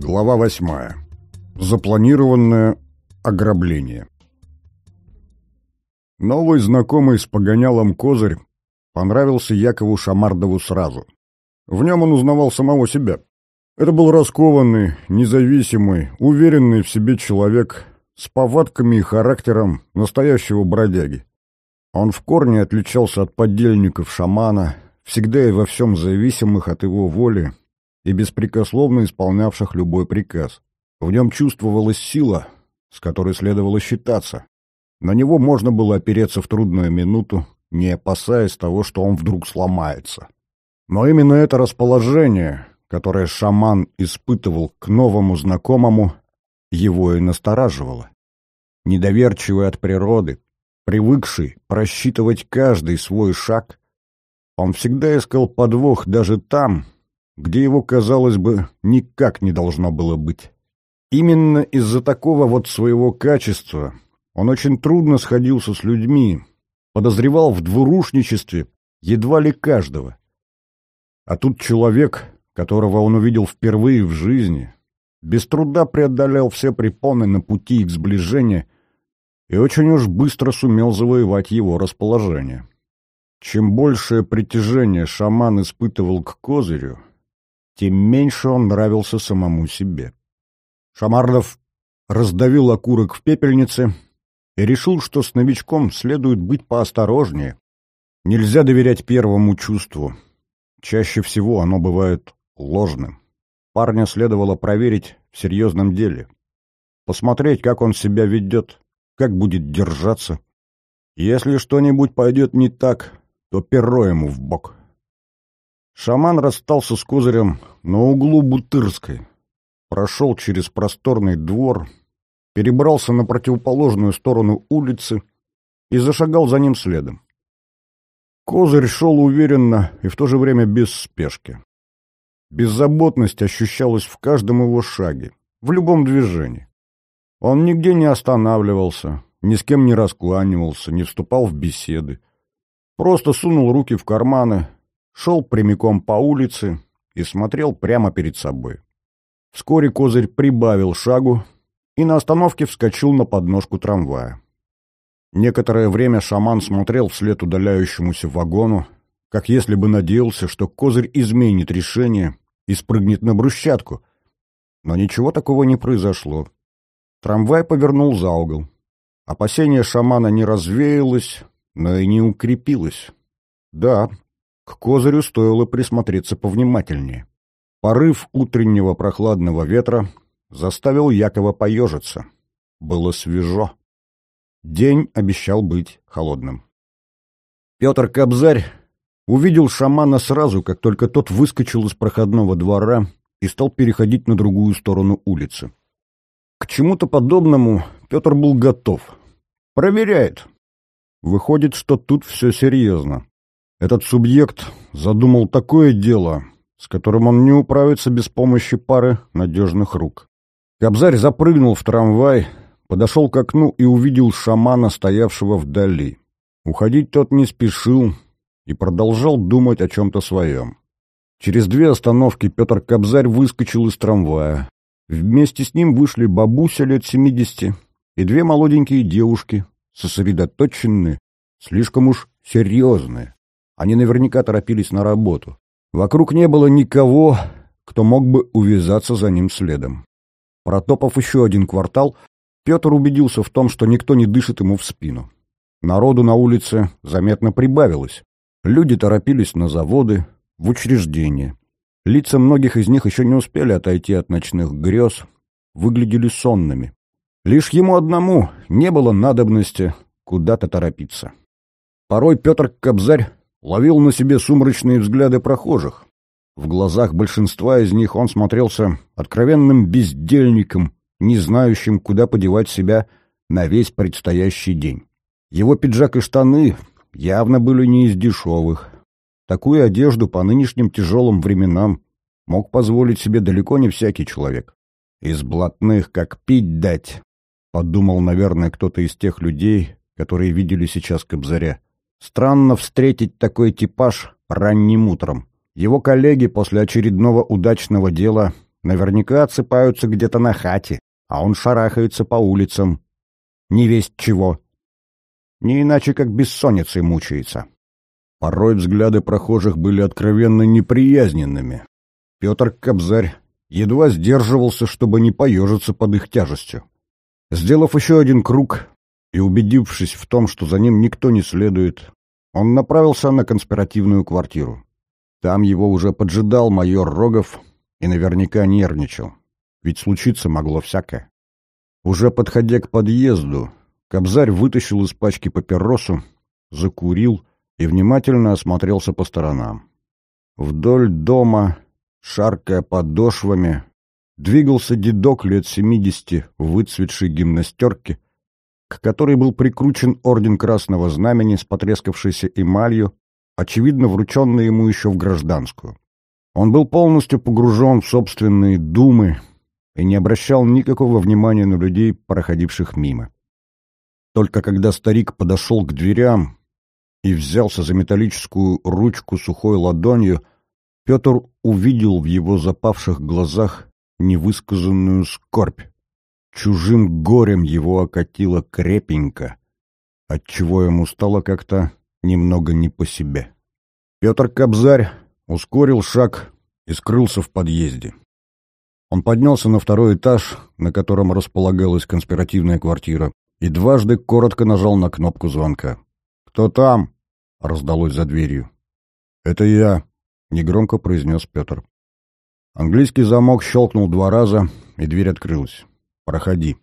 Глава восьмая. Запланированное ограбление. Новый знакомый с погонялом Козырь понравился Якову Шамардову сразу. В нем он узнавал самого себя. Это был раскованный, независимый, уверенный в себе человек с повадками и характером настоящего бродяги. Он в корне отличался от подельников шамана, всегда и во всем зависимых от его воли и беспрекословно исполнявших любой приказ. В нем чувствовалась сила, с которой следовало считаться. На него можно было опереться в трудную минуту, не опасаясь того, что он вдруг сломается. Но именно это расположение, которое шаман испытывал к новому знакомому, его и настораживало. Недоверчивый от природы, привыкший просчитывать каждый свой шаг, он всегда искал подвох даже там, где его, казалось бы, никак не должно было быть. Именно из-за такого вот своего качества он очень трудно сходился с людьми, подозревал в двурушничестве едва ли каждого. А тут человек, которого он увидел впервые в жизни, без труда преодолел все препоны на пути их сближения и очень уж быстро сумел завоевать его расположение. Чем большее притяжение шаман испытывал к козырю, тем меньше он нравился самому себе. Шамардов раздавил окурок в пепельнице и решил, что с новичком следует быть поосторожнее. Нельзя доверять первому чувству. Чаще всего оно бывает ложным. Парня следовало проверить в серьезном деле. Посмотреть, как он себя ведет, как будет держаться. Если что-нибудь пойдет не так, то перо ему в бок. Шаман расстался с козырем на углу Бутырской, прошел через просторный двор, перебрался на противоположную сторону улицы и зашагал за ним следом. Козырь шел уверенно и в то же время без спешки. Беззаботность ощущалась в каждом его шаге, в любом движении. Он нигде не останавливался, ни с кем не раскланивался, не вступал в беседы. Просто сунул руки в карманы, шел прямиком по улице и смотрел прямо перед собой. Вскоре козырь прибавил шагу и на остановке вскочил на подножку трамвая. Некоторое время шаман смотрел вслед удаляющемуся вагону, как если бы надеялся, что козырь изменит решение и спрыгнет на брусчатку. Но ничего такого не произошло. Трамвай повернул за угол. Опасение шамана не развеялось, но и не укрепилось. Да, к козырю стоило присмотреться повнимательнее. Порыв утреннего прохладного ветра заставил Якова поежиться. Было свежо. День обещал быть холодным. Петр Кобзарь увидел шамана сразу, как только тот выскочил из проходного двора и стал переходить на другую сторону улицы. К чему-то подобному Петр был готов. Проверяет. Выходит, что тут все серьезно. Этот субъект задумал такое дело, с которым он не управится без помощи пары надежных рук. Кобзарь запрыгнул в трамвай, подошел к окну и увидел шамана, стоявшего вдали. Уходить тот не спешил и продолжал думать о чем-то своем. Через две остановки Петр Кобзарь выскочил из трамвая. Вместе с ним вышли бабуся лет семидесяти и две молоденькие девушки, сосредоточенные, слишком уж серьезные. Они наверняка торопились на работу. Вокруг не было никого, кто мог бы увязаться за ним следом. Протопав еще один квартал, Петр убедился в том, что никто не дышит ему в спину. Народу на улице заметно прибавилось. Люди торопились на заводы, в учреждения. Лица многих из них еще не успели отойти от ночных грез, выглядели сонными. Лишь ему одному не было надобности куда-то торопиться. Порой Петр Кобзарь ловил на себе сумрачные взгляды прохожих. В глазах большинства из них он смотрелся откровенным бездельником, не знающим, куда подевать себя на весь предстоящий день. Его пиджак и штаны явно были не из дешевых. Такую одежду по нынешним тяжелым временам мог позволить себе далеко не всякий человек. «Из блатных как пить дать», — подумал, наверное, кто-то из тех людей, которые видели сейчас Кобзаря. Странно встретить такой типаж ранним утром. Его коллеги после очередного удачного дела наверняка отсыпаются где-то на хате, а он шарахается по улицам. Не весть чего. Не иначе, как бессонницей мучается. Порой взгляды прохожих были откровенно неприязненными. Петр Кобзарь едва сдерживался, чтобы не поежиться под их тяжестью. Сделав еще один круг и убедившись в том, что за ним никто не следует, он направился на конспиративную квартиру. Там его уже поджидал майор Рогов и наверняка нервничал, ведь случиться могло всякое. Уже подходя к подъезду, Кобзарь вытащил из пачки папиросу, закурил и внимательно осмотрелся по сторонам. Вдоль дома, шаркая подошвами, двигался дедок лет семидесяти в выцветшей гимнастерке, к которой был прикручен орден Красного Знамени с потрескавшейся эмалью, очевидно врученный ему еще в гражданскую. Он был полностью погружен в собственные думы и не обращал никакого внимания на людей, проходивших мимо. Только когда старик подошел к дверям, и взялся за металлическую ручку сухой ладонью, Петр увидел в его запавших глазах невысказанную скорбь. Чужим горем его окатило крепенько, отчего ему стало как-то немного не по себе. Петр Кобзарь ускорил шаг и скрылся в подъезде. Он поднялся на второй этаж, на котором располагалась конспиративная квартира, и дважды коротко нажал на кнопку звонка. «Кто там?» — раздалось за дверью. «Это я», — негромко произнес Петр. Английский замок щелкнул два раза, и дверь открылась. «Проходи».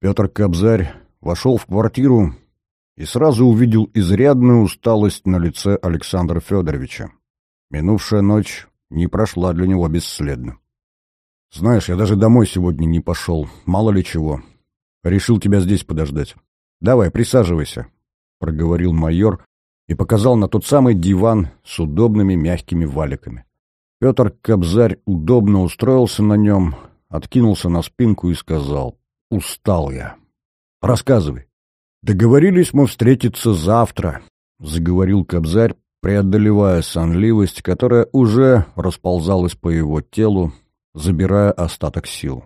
Петр Кобзарь вошел в квартиру и сразу увидел изрядную усталость на лице Александра Федоровича. Минувшая ночь не прошла для него бесследно. «Знаешь, я даже домой сегодня не пошел, мало ли чего. Решил тебя здесь подождать. Давай, присаживайся», — проговорил майор и показал на тот самый диван с удобными мягкими валиками. Петр Кобзарь удобно устроился на нем, откинулся на спинку и сказал «Устал я». «Рассказывай». «Договорились мы встретиться завтра», — заговорил Кобзарь, преодолевая сонливость, которая уже расползалась по его телу, забирая остаток сил.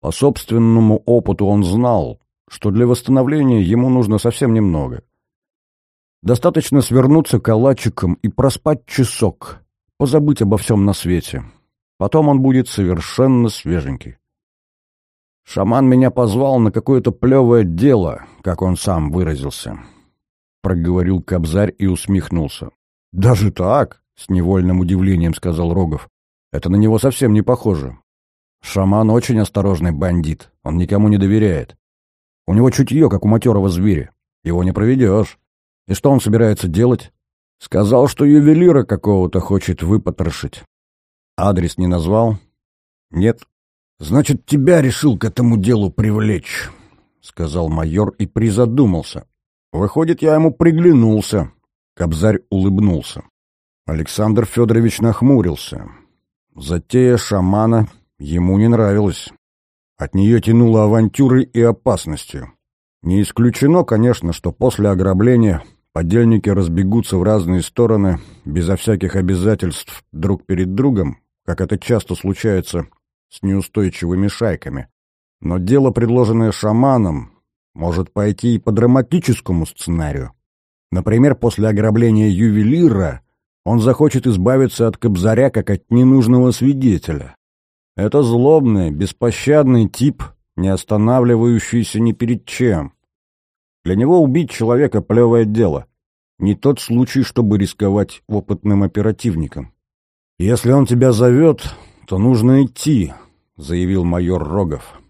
По собственному опыту он знал, что для восстановления ему нужно совсем немного. Достаточно свернуться калачиком и проспать часок, позабыть обо всем на свете. Потом он будет совершенно свеженький. Шаман меня позвал на какое-то плевое дело, как он сам выразился. Проговорил Кобзарь и усмехнулся. «Даже так?» — с невольным удивлением сказал Рогов. «Это на него совсем не похоже. Шаман очень осторожный бандит, он никому не доверяет. У него чутье, как у матерого зверя. Его не проведешь. И что он собирается делать? Сказал, что ювелира какого-то хочет выпотрошить. Адрес не назвал? Нет. Значит, тебя решил к этому делу привлечь, сказал майор и призадумался. Выходит, я ему приглянулся. Кобзарь улыбнулся. Александр Федорович нахмурился. Затея шамана ему не нравилась. От нее тянуло авантюрой и опасностью. Не исключено, конечно, что после ограбления подельники разбегутся в разные стороны, безо всяких обязательств друг перед другом, как это часто случается с неустойчивыми шайками. Но дело, предложенное шаманом, может пойти и по драматическому сценарию. Например, после ограбления ювелира он захочет избавиться от Кобзаря как от ненужного свидетеля. Это злобный, беспощадный тип, не останавливающийся ни перед чем. Для него убить человека — плевое дело. Не тот случай, чтобы рисковать опытным оперативником. «Если он тебя зовет, то нужно идти», — заявил майор Рогов.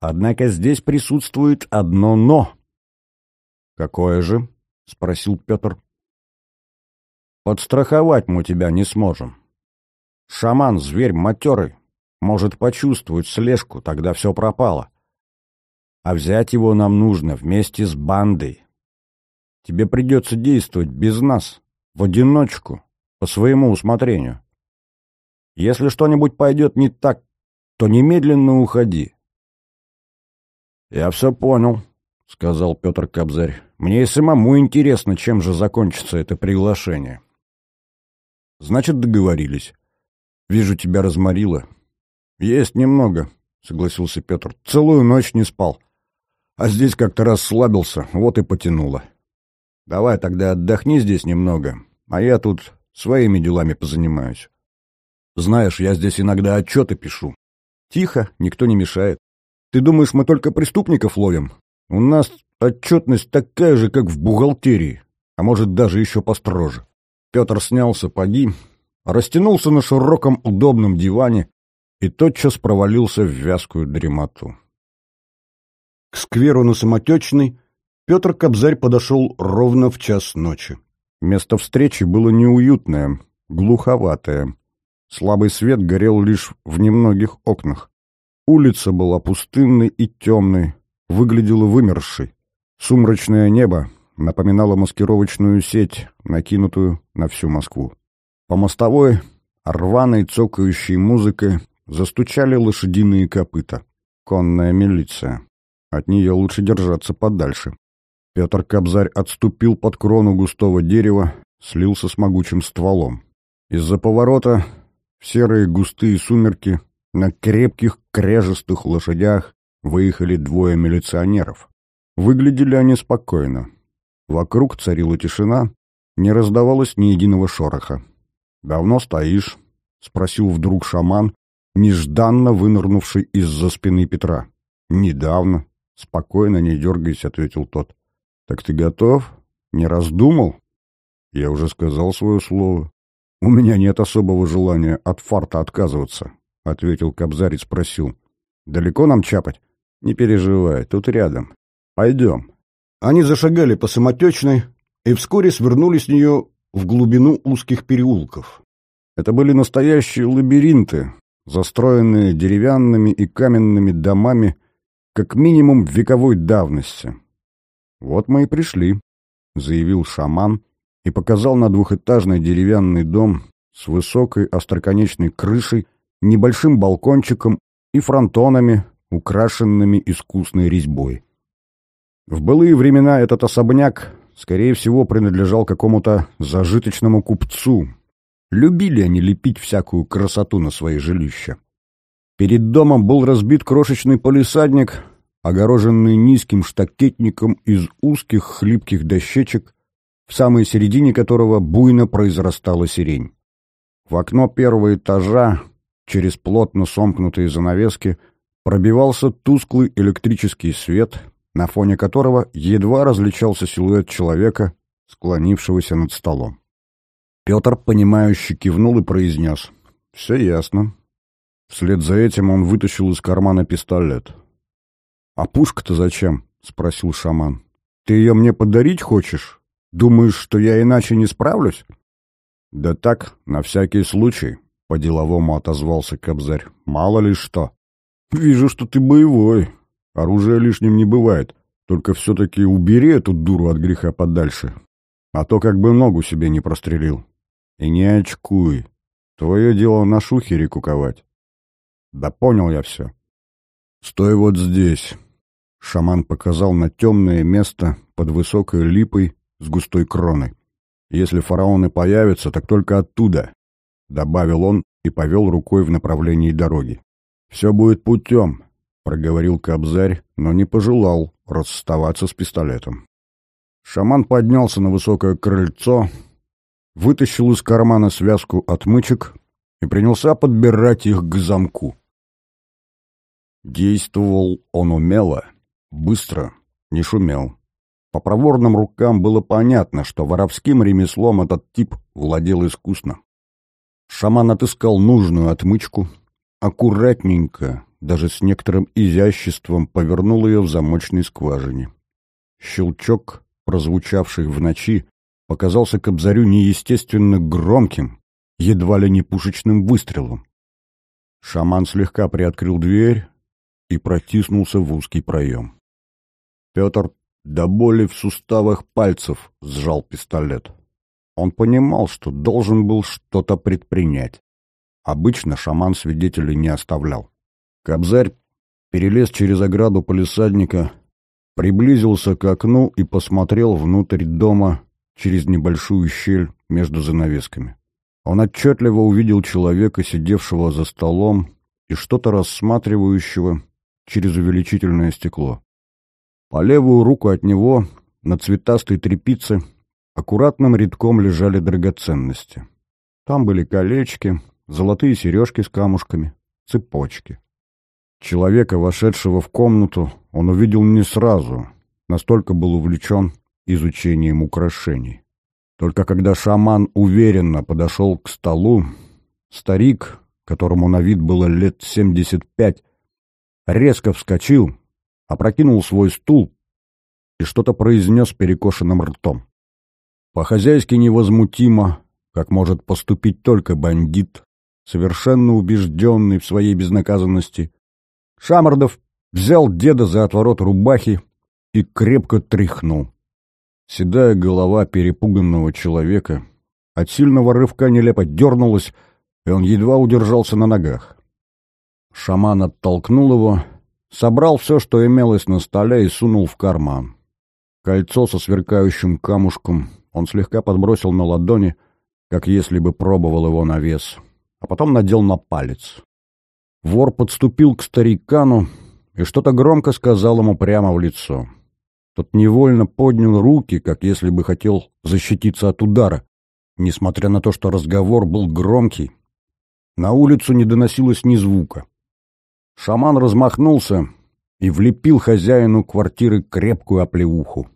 «Однако здесь присутствует одно «но». «Какое же?» — спросил Петр. «Подстраховать мы тебя не сможем. Шаман — зверь матерый, может почувствовать слежку, тогда все пропало а взять его нам нужно вместе с бандой. Тебе придется действовать без нас, в одиночку, по своему усмотрению. Если что-нибудь пойдет не так, то немедленно уходи. — Я все понял, — сказал Петр Кобзарь. — Мне и самому интересно, чем же закончится это приглашение. — Значит, договорились. Вижу, тебя разморило. «Есть немного», — согласился Петр. «Целую ночь не спал. А здесь как-то расслабился, вот и потянуло. Давай тогда отдохни здесь немного, а я тут своими делами позанимаюсь. Знаешь, я здесь иногда отчеты пишу. Тихо, никто не мешает. Ты думаешь, мы только преступников ловим? У нас отчетность такая же, как в бухгалтерии, а может даже еще построже. Петр снял сапоги, растянулся на широком удобном диване и тотчас провалился в вязкую дремоту. К скверу на Самотечной Петр Кобзарь подошел ровно в час ночи. Место встречи было неуютное, глуховатое. Слабый свет горел лишь в немногих окнах. Улица была пустынной и темной, выглядела вымершей. Сумрачное небо напоминало маскировочную сеть, накинутую на всю Москву. По мостовой, рваной цокающей музыкой, застучали лошадиные копыта. Конная милиция. От нее лучше держаться подальше. Петр Кобзарь отступил под крону густого дерева, слился с могучим стволом. Из-за поворота в серые густые сумерки на крепких кряжестых лошадях выехали двое милиционеров. Выглядели они спокойно. Вокруг царила тишина, не раздавалось ни единого шороха. «Давно стоишь?» — спросил вдруг шаман, нежданно вынырнувший из-за спины Петра. «Недавно», «Спокойно, не дергайся», — ответил тот. «Так ты готов? Не раздумал?» «Я уже сказал свое слово. У меня нет особого желания от фарта отказываться», — ответил Кобзарь и спросил. «Далеко нам чапать?» «Не переживай, тут рядом. Пойдем». Они зашагали по самотечной и вскоре свернули с нее в глубину узких переулков. Это были настоящие лабиринты, застроенные деревянными и каменными домами как минимум вековой давности. «Вот мы и пришли», — заявил шаман и показал на двухэтажный деревянный дом с высокой остроконечной крышей, небольшим балкончиком и фронтонами, украшенными искусной резьбой. В былые времена этот особняк, скорее всего, принадлежал какому-то зажиточному купцу. Любили они лепить всякую красоту на свои жилища. Перед домом был разбит крошечный полисадник, огороженный низким штакетником из узких хлипких дощечек, в самой середине которого буйно произрастала сирень. В окно первого этажа, через плотно сомкнутые занавески, пробивался тусклый электрический свет, на фоне которого едва различался силуэт человека, склонившегося над столом. Петр, понимающе кивнул и произнес. «Все ясно. Вслед за этим он вытащил из кармана пистолет. «А пушка-то зачем?» — спросил шаман. «Ты ее мне подарить хочешь? Думаешь, что я иначе не справлюсь?» «Да так, на всякий случай», — по-деловому отозвался Кобзарь. «Мало ли что». «Вижу, что ты боевой. Оружия лишним не бывает. Только все-таки убери эту дуру от греха подальше. А то как бы ногу себе не прострелил. И не очкуй. Твое дело на шухере куковать. Да понял я все. Стой вот здесь. Шаман показал на темное место под высокой липой с густой кроной. Если фараоны появятся, так только оттуда, добавил он и повел рукой в направлении дороги. Все будет путем, проговорил Кобзарь, но не пожелал расставаться с пистолетом. Шаман поднялся на высокое крыльцо, вытащил из кармана связку отмычек и принялся подбирать их к замку. Действовал он умело, быстро, не шумел. По проворным рукам было понятно, что воровским ремеслом этот тип владел искусно. Шаман отыскал нужную отмычку, аккуратненько, даже с некоторым изяществом повернул ее в замочной скважине. Щелчок, прозвучавший в ночи, показался Кобзарю неестественно громким, едва ли не пушечным выстрелом. Шаман слегка приоткрыл дверь, и протиснулся в узкий проем. Петр до боли в суставах пальцев сжал пистолет. Он понимал, что должен был что-то предпринять. Обычно шаман свидетелей не оставлял. Кобзарь перелез через ограду полисадника, приблизился к окну и посмотрел внутрь дома через небольшую щель между занавесками. Он отчетливо увидел человека, сидевшего за столом и что-то рассматривающего через увеличительное стекло. По левую руку от него на цветастой тряпице аккуратным рядком лежали драгоценности. Там были колечки, золотые сережки с камушками, цепочки. Человека, вошедшего в комнату, он увидел не сразу, настолько был увлечен изучением украшений. Только когда шаман уверенно подошел к столу, старик, которому на вид было лет семьдесят пять, резко вскочил, опрокинул свой стул и что-то произнес перекошенным ртом. По-хозяйски невозмутимо, как может поступить только бандит, совершенно убежденный в своей безнаказанности, Шамардов взял деда за отворот рубахи и крепко тряхнул. Седая голова перепуганного человека от сильного рывка нелепо дернулась, и он едва удержался на ногах. Шаман оттолкнул его, собрал все, что имелось на столе, и сунул в карман. Кольцо со сверкающим камушком он слегка подбросил на ладони, как если бы пробовал его на вес, а потом надел на палец. Вор подступил к старикану и что-то громко сказал ему прямо в лицо. Тот невольно поднял руки, как если бы хотел защититься от удара. Несмотря на то, что разговор был громкий, на улицу не доносилось ни звука. Шаман размахнулся и влепил хозяину квартиры крепкую оплеуху.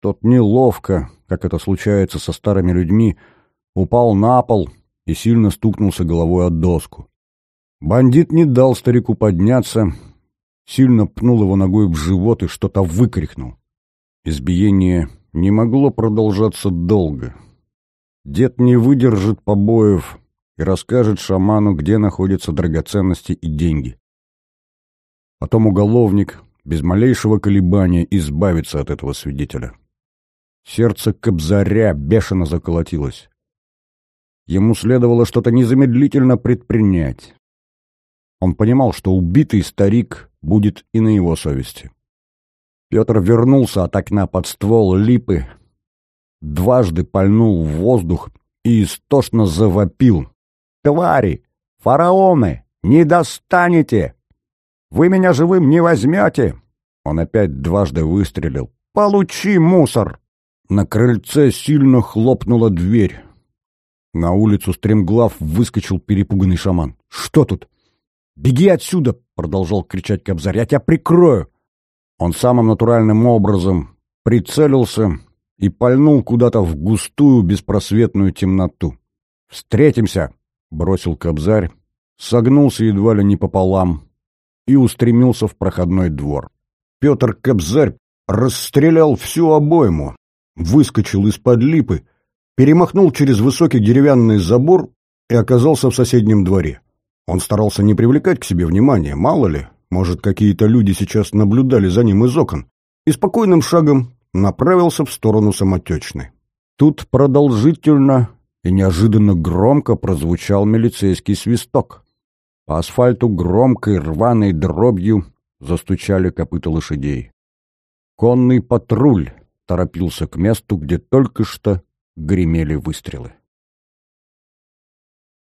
Тот неловко, как это случается со старыми людьми, упал на пол и сильно стукнулся головой от доску. Бандит не дал старику подняться, сильно пнул его ногой в живот и что-то выкрикнул. Избиение не могло продолжаться долго. Дед не выдержит побоев и расскажет шаману, где находятся драгоценности и деньги. Потом уголовник без малейшего колебания избавится от этого свидетеля. Сердце Кобзаря бешено заколотилось. Ему следовало что-то незамедлительно предпринять. Он понимал, что убитый старик будет и на его совести. Петр вернулся от окна под ствол липы, дважды пальнул в воздух и истошно завопил. «Твари! Фараоны! Не достанете! Вы меня живым не возьмете!» Он опять дважды выстрелил. «Получи, мусор!» На крыльце сильно хлопнула дверь. На улицу стремглав выскочил перепуганный шаман. «Что тут?» «Беги отсюда!» — продолжал кричать Кобзарь. «Я тебя прикрою!» Он самым натуральным образом прицелился и пальнул куда-то в густую беспросветную темноту. «Встретимся!» — бросил Кобзарь, согнулся едва ли не пополам и устремился в проходной двор. Петр Кобзарь расстрелял всю обойму, выскочил из-под липы, перемахнул через высокий деревянный забор и оказался в соседнем дворе. Он старался не привлекать к себе внимания, мало ли, может, какие-то люди сейчас наблюдали за ним из окон, и спокойным шагом направился в сторону самотечной. Тут продолжительно и неожиданно громко прозвучал милицейский свисток. По асфальту громкой рваной дробью застучали копыта лошадей. Конный патруль торопился к месту, где только что гремели выстрелы.